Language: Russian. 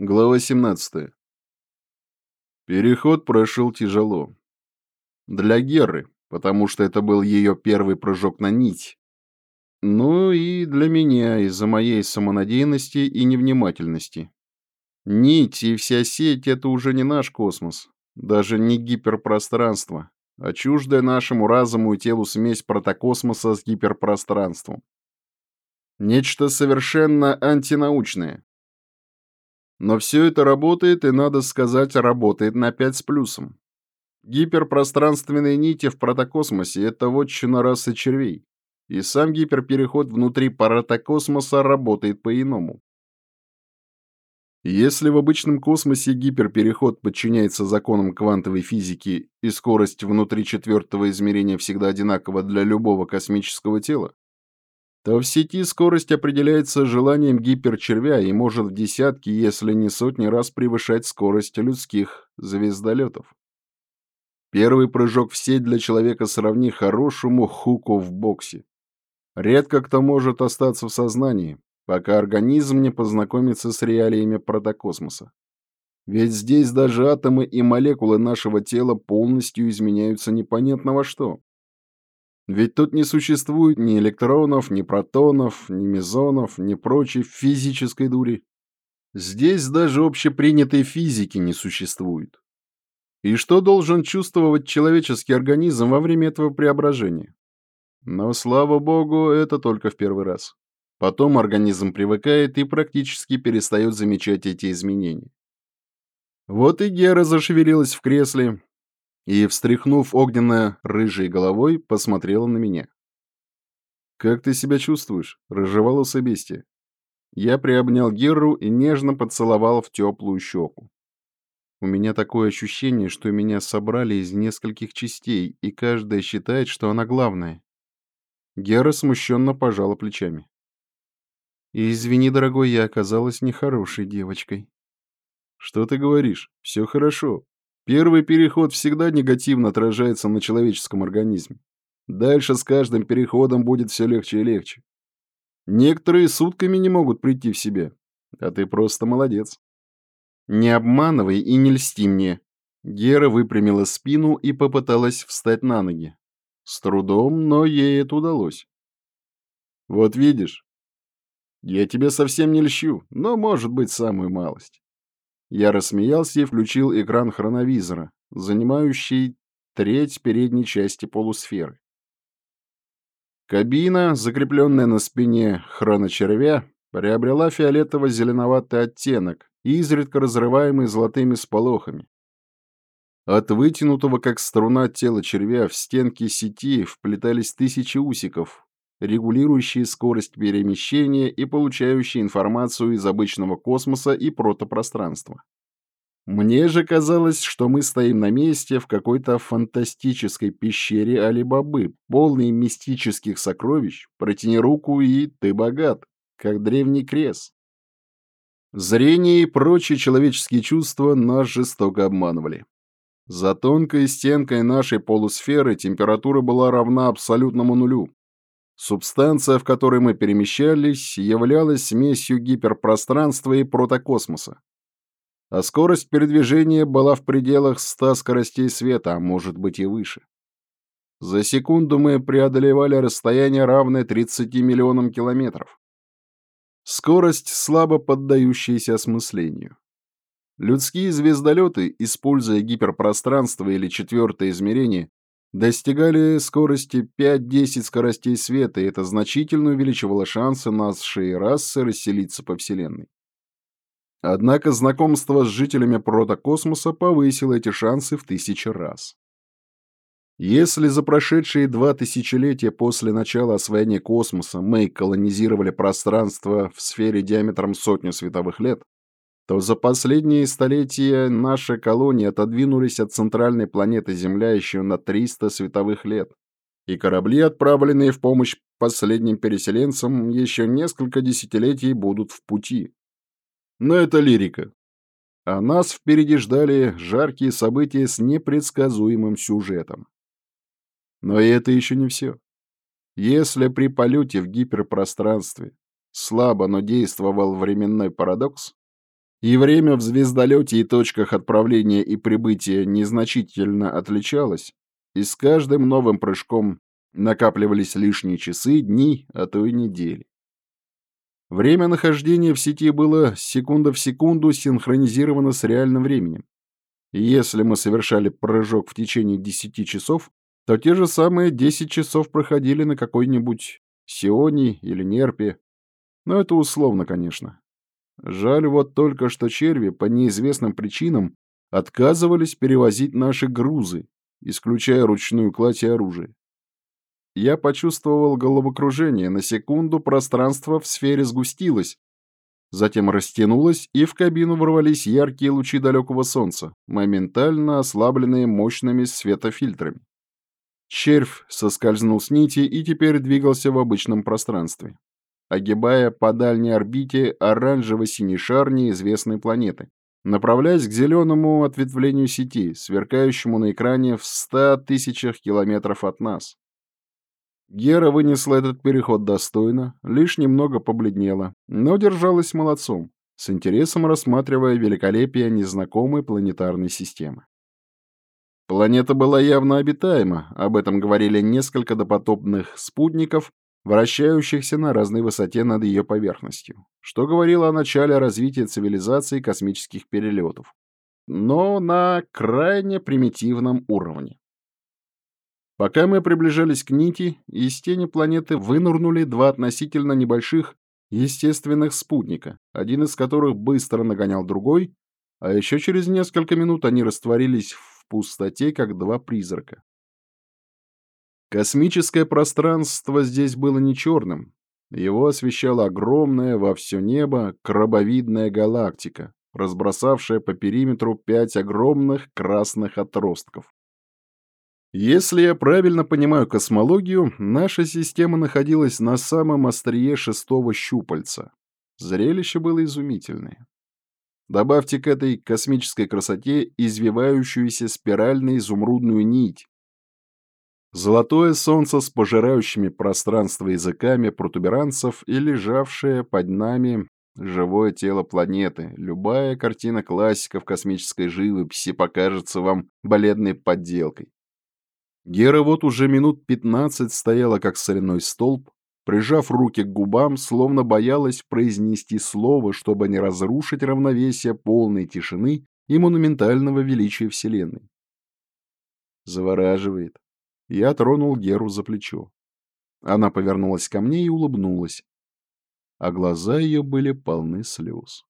Глава 17. Переход прошел тяжело. Для Геры, потому что это был ее первый прыжок на нить. Ну и для меня из-за моей самонадеянности и невнимательности. Нить и вся сеть — это уже не наш космос, даже не гиперпространство, а чуждая нашему разуму и телу смесь протокосмоса с гиперпространством. Нечто совершенно антинаучное. Но все это работает, и, надо сказать, работает на 5 с плюсом. Гиперпространственные нити в протокосмосе — это вотчина расы червей. И сам гиперпереход внутри протокосмоса работает по-иному. Если в обычном космосе гиперпереход подчиняется законам квантовой физики и скорость внутри четвертого измерения всегда одинакова для любого космического тела, то в сети скорость определяется желанием гиперчервя и может в десятки, если не сотни раз превышать скорость людских звездолетов. Первый прыжок в сеть для человека сравни хорошему хуку в боксе. Редко кто может остаться в сознании, пока организм не познакомится с реалиями протокосмоса. Ведь здесь даже атомы и молекулы нашего тела полностью изменяются непонятно во что. Ведь тут не существует ни электронов, ни протонов, ни мезонов, ни прочей физической дури. Здесь даже общепринятой физики не существует. И что должен чувствовать человеческий организм во время этого преображения? Но, слава богу, это только в первый раз. Потом организм привыкает и практически перестает замечать эти изменения. Вот и Гера зашевелилась в кресле, и, встряхнув огненно-рыжей головой, посмотрела на меня. «Как ты себя чувствуешь, рыжеволосое бестие?» Я приобнял Герру и нежно поцеловал в теплую щеку. У меня такое ощущение, что меня собрали из нескольких частей, и каждая считает, что она главная. Гера смущенно пожала плечами. «Извини, дорогой, я оказалась нехорошей девочкой». «Что ты говоришь? Все хорошо. Первый переход всегда негативно отражается на человеческом организме. Дальше с каждым переходом будет все легче и легче. Некоторые сутками не могут прийти в себя, а ты просто молодец. Не обманывай и не льсти мне. Гера выпрямила спину и попыталась встать на ноги. С трудом, но ей это удалось. Вот видишь, я тебе совсем не льщу, но, может быть, самую малость. Я рассмеялся и включил экран хроновизора, занимающий треть передней части полусферы. Кабина, закрепленная на спине хроночервя, приобрела фиолетово-зеленоватый оттенок, изредка разрываемый золотыми сполохами. От вытянутого, как струна тела червя, в стенки сети вплетались тысячи усиков, регулирующие скорость перемещения и получающие информацию из обычного космоса и протопространства. Мне же казалось, что мы стоим на месте в какой-то фантастической пещере Али-Бабы, полной мистических сокровищ, протяни руку и ты богат, как древний крест. Зрение и прочие человеческие чувства нас жестоко обманывали. За тонкой стенкой нашей полусферы температура была равна абсолютному нулю, Субстанция, в которой мы перемещались, являлась смесью гиперпространства и протокосмоса. А скорость передвижения была в пределах 100 скоростей света, а может быть и выше. За секунду мы преодолевали расстояние, равное 30 миллионам километров. Скорость, слабо поддающаяся осмыслению. Людские звездолеты, используя гиперпространство или четвертое измерение, достигали скорости 5-10 скоростей света, и это значительно увеличивало шансы нашей расы расселиться по Вселенной. Однако знакомство с жителями протокосмоса повысило эти шансы в тысячи раз. Если за прошедшие два тысячелетия после начала освоения космоса мы колонизировали пространство в сфере диаметром сотню световых лет, то за последние столетия наши колонии отодвинулись от центральной планеты Земля еще на 300 световых лет, и корабли, отправленные в помощь последним переселенцам, еще несколько десятилетий будут в пути. Но это лирика. А нас впереди ждали жаркие события с непредсказуемым сюжетом. Но и это еще не все. Если при полете в гиперпространстве слабо, но действовал временной парадокс, и время в звездолете и точках отправления и прибытия незначительно отличалось, и с каждым новым прыжком накапливались лишние часы, дни, а то и недели. Время нахождения в сети было секунда в секунду синхронизировано с реальным временем. Если мы совершали прыжок в течение 10 часов, то те же самые 10 часов проходили на какой-нибудь Сионе или Нерпе. Но это условно, конечно. Жаль вот только, что черви по неизвестным причинам отказывались перевозить наши грузы, исключая ручную кладь и оружие. Я почувствовал головокружение, на секунду пространство в сфере сгустилось, затем растянулось, и в кабину ворвались яркие лучи далекого солнца, моментально ослабленные мощными светофильтрами. Червь соскользнул с нити и теперь двигался в обычном пространстве, огибая по дальней орбите оранжево-синий шар неизвестной планеты, направляясь к зеленому ответвлению сети, сверкающему на экране в ста тысячах километров от нас. Гера вынесла этот переход достойно, лишь немного побледнела, но держалась молодцом, с интересом рассматривая великолепие незнакомой планетарной системы. Планета была явно обитаема, об этом говорили несколько допотопных спутников, вращающихся на разной высоте над ее поверхностью, что говорило о начале развития цивилизации космических перелетов, но на крайне примитивном уровне. Пока мы приближались к нити, из тени планеты вынырнули два относительно небольших естественных спутника, один из которых быстро нагонял другой, а еще через несколько минут они растворились в пустоте, как два призрака. Космическое пространство здесь было не черным. Его освещала огромная во все небо крабовидная галактика, разбросавшая по периметру пять огромных красных отростков. Если я правильно понимаю космологию, наша система находилась на самом острие шестого щупальца. Зрелище было изумительное. Добавьте к этой космической красоте извивающуюся спирально-изумрудную нить. Золотое солнце с пожирающими пространство языками протуберанцев и лежавшее под нами живое тело планеты. Любая картина классиков космической живописи покажется вам бледной подделкой. Гера вот уже минут пятнадцать стояла как соляной столб, прижав руки к губам, словно боялась произнести слово, чтобы не разрушить равновесие полной тишины и монументального величия Вселенной. Завораживает. Я тронул Геру за плечо. Она повернулась ко мне и улыбнулась, а глаза ее были полны слез.